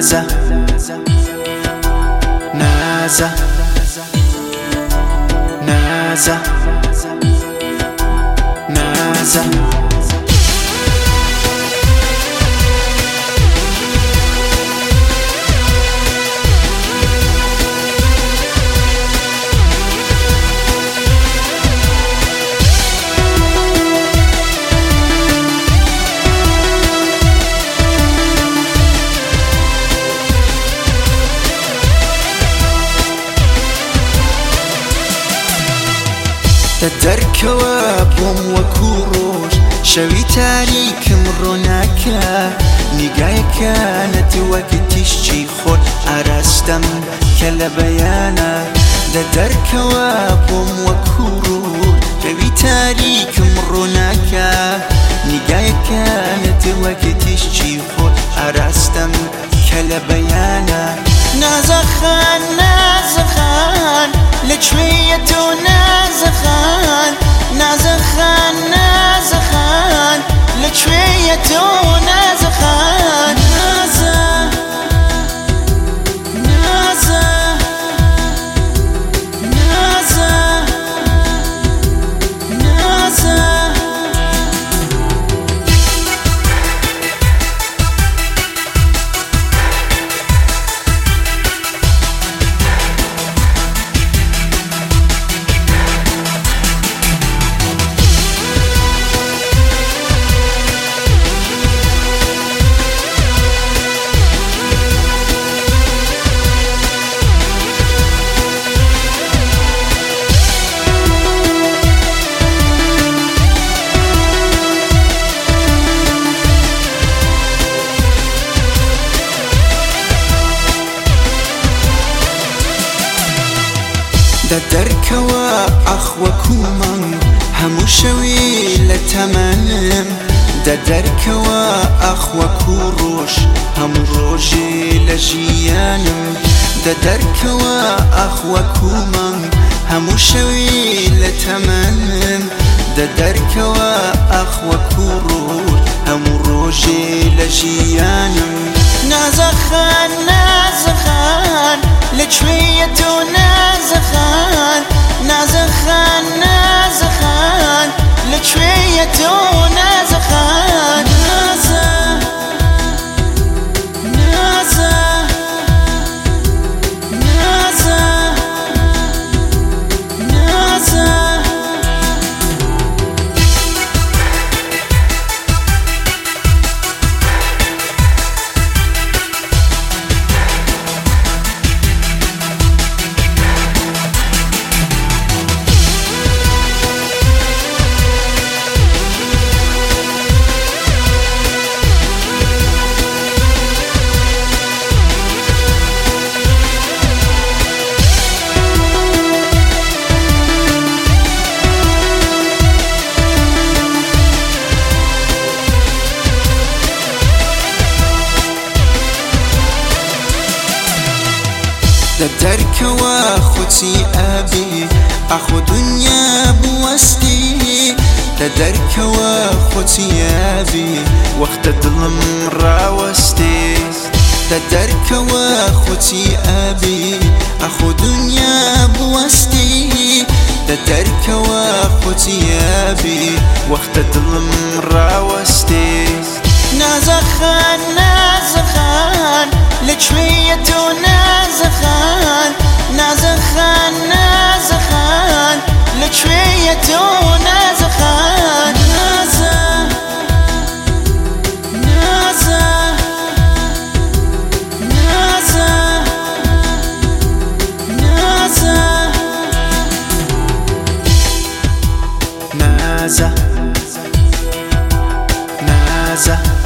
Naza Naza Naza لە دەرکەوە بۆم وەکو ڕۆژ شەوی تاریکم ڕۆناکە نیگایەکانەتی وەکی تیشتی خۆت ئاراستەم کە لە بەیانە لە دەرکەوە بۆم وەکو ڕۆژ شەوی تاریکم ڕۆناکە نیگایەکانەتی وەکی تیشتی خۆت ئاراستەم کە لە بەیانە نازخان نازخان لك شوية ونازخان نازخان نازخان دە دەرکەوە ئەخوە کومەم هەموو شەوی لە تەمەنم دە دەرکەوە ئەخوە کو ڕۆژ هەموو ڕۆژێ لە ژیانم دە دەرکەوە ئەخوە کومەم هەموو شەوی لە تەمەنم دە دەرکەوە ئەخوە کو ڕۆژ هەموو ڕۆژێ لە ژیانم نازەخان نە لشوية ونزخان نزخان نزخان لشوية لدرك واخوتي ابي اخو دنيا بوستي لدرك واخوتي ابي وقت الظلم راوستي لدرك واخوتي ابي اخو دنيا بوستي لدرك واخوتي ابي وقت الظلم راوستي نازخ نازخنا глаза